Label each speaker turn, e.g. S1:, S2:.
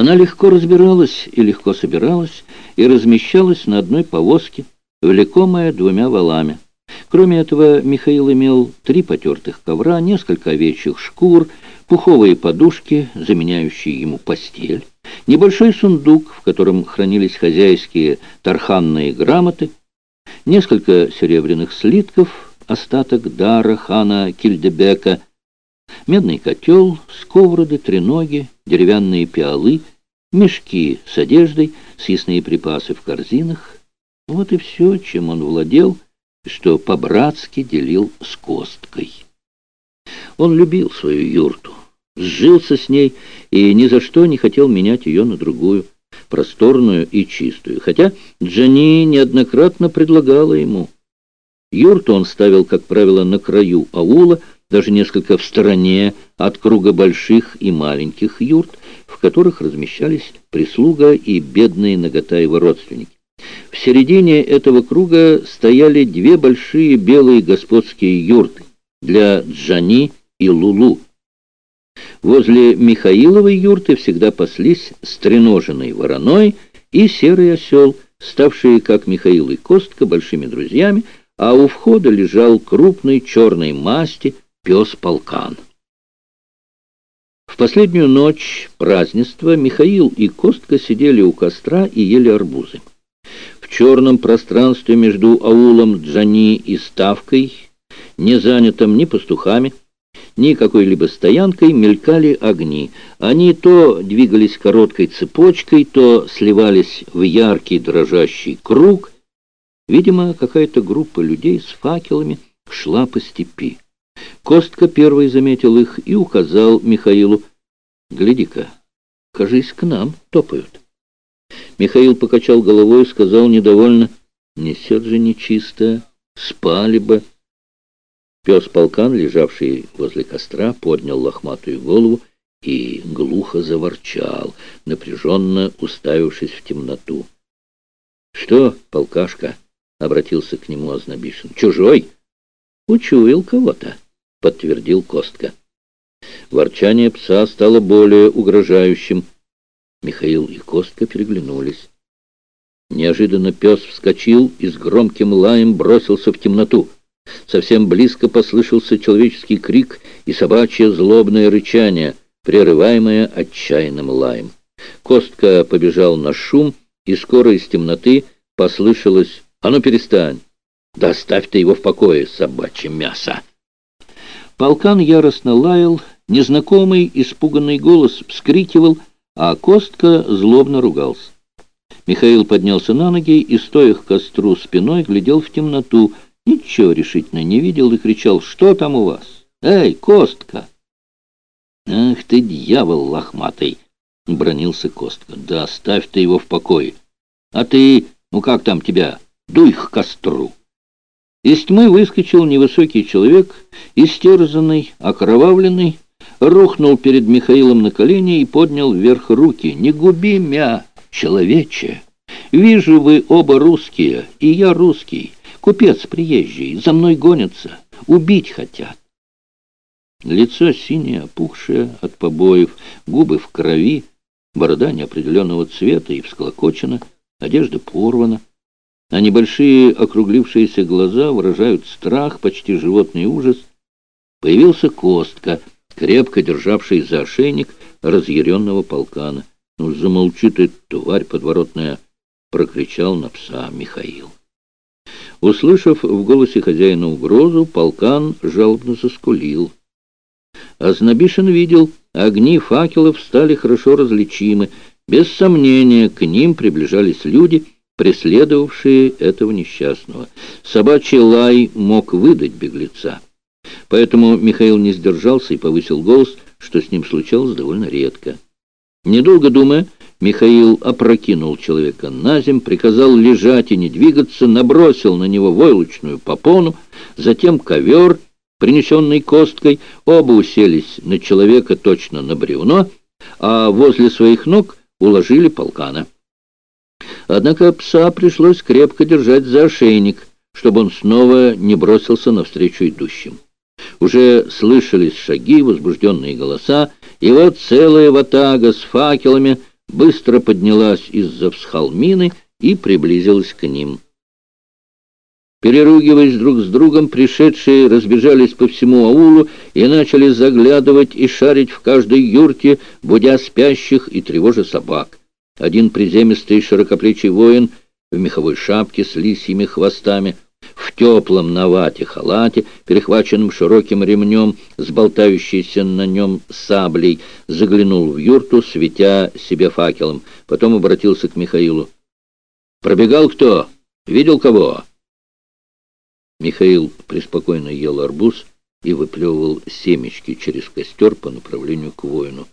S1: Она легко разбиралась и легко собиралась, и размещалась на одной повозке, влекомая двумя валами. Кроме этого, Михаил имел три потертых ковра, несколько овечьих шкур, пуховые подушки, заменяющие ему постель, небольшой сундук, в котором хранились хозяйские тарханные грамоты, несколько серебряных слитков, остаток дара хана Кильдебека, медный котел, сковороды, треноги, деревянные пиалы, мешки с одеждой, съестные припасы в корзинах. Вот и все, чем он владел, что по-братски делил с Косткой. Он любил свою юрту, сжился с ней и ни за что не хотел менять ее на другую, просторную и чистую, хотя Джани неоднократно предлагала ему. Юрту он ставил, как правило, на краю аула, даже несколько в стороне от круга больших и маленьких юрт, в которых размещались прислуга и бедные Нагатаевы родственники. В середине этого круга стояли две большие белые господские юрты для Джани и Лулу. Возле Михаиловой юрты всегда паслись стреноженный вороной и серый осел, ставшие, как Михаил и Костка, большими друзьями, а у входа лежал крупный черной масти пес-полкан. В последнюю ночь празднества Михаил и Костка сидели у костра и ели арбузы. В черном пространстве между аулом Джани и Ставкой, не занятым ни пастухами, ни какой-либо стоянкой, мелькали огни. Они то двигались короткой цепочкой, то сливались в яркий дрожащий круг. Видимо, какая-то группа людей с факелами шла по степи. Костка первый заметил их и указал Михаилу. «Гляди-ка, кажись, к нам топают». Михаил покачал головой и сказал недовольно, «Несет же нечистое, спали бы». Пес-полкан, лежавший возле костра, поднял лохматую голову и глухо заворчал, напряженно уставившись в темноту. «Что, полкашка?» — обратился к нему Ознобишин. «Чужой?» «Учуял кого-то», — подтвердил Костка. Ворчание пса стало более угрожающим. Михаил и Костка переглянулись. Неожиданно пес вскочил и с громким лаем бросился в темноту. Совсем близко послышался человеческий крик и собачье злобное рычание, прерываемое отчаянным лаем. Костка побежал на шум, и скоро из темноты послышалось «А ну перестань!» Да оставь ты его в покое, собачье мясо!» Полкан яростно лаял, незнакомый испуганный голос вскрикивал, а Костка злобно ругался. Михаил поднялся на ноги и, стоя к костру спиной, глядел в темноту, ничего решительно не видел и кричал «Что там у вас? Эй, Костка!» «Ах ты, дьявол лохматый!» — бронился Костка. «Да оставь ты его в покое! А ты, ну как там тебя, дуй к костру!» Из тьмы выскочил невысокий человек, истерзанный, окровавленный, рухнул перед Михаилом на колени и поднял вверх руки. «Не губи мя, человече! Вижу, вы оба русские, и я русский, купец приезжий, за мной гонятся, убить хотят». Лицо синее, опухшее от побоев, губы в крови, борода неопределенного цвета и всклокочена, одежда порвана а небольшие округлившиеся глаза выражают страх, почти животный ужас. Появился Костка, крепко державший за ошейник разъяренного полкана. «Ну, замолчи ты, тварь подворотная!» — прокричал на пса Михаил. Услышав в голосе хозяина угрозу, полкан жалобно заскулил. Ознобишин видел, огни факелов стали хорошо различимы. Без сомнения, к ним приближались люди — преследовавшие этого несчастного. Собачий лай мог выдать беглеца. Поэтому Михаил не сдержался и повысил голос, что с ним случалось довольно редко. Недолго думая, Михаил опрокинул человека на земь, приказал лежать и не двигаться, набросил на него войлочную попону, затем ковер, принесенный косткой, оба уселись на человека точно на бревно, а возле своих ног уложили полкана. Однако пса пришлось крепко держать за ошейник, чтобы он снова не бросился навстречу идущим. Уже слышались шаги, возбужденные голоса, и вот целая ватага с факелами быстро поднялась из-за всхолмины и приблизилась к ним. Переругиваясь друг с другом, пришедшие разбежались по всему аулу и начали заглядывать и шарить в каждой юрте, будя спящих и тревожа собак. Один приземистый широкоплечий воин в меховой шапке с лисьими хвостами, в теплом навате халате, перехваченном широким ремнем, с болтающейся на нем саблей, заглянул в юрту, светя себе факелом. Потом обратился к Михаилу. «Пробегал кто? Видел кого?» Михаил преспокойно ел арбуз и выплевывал семечки через костер по направлению к воину.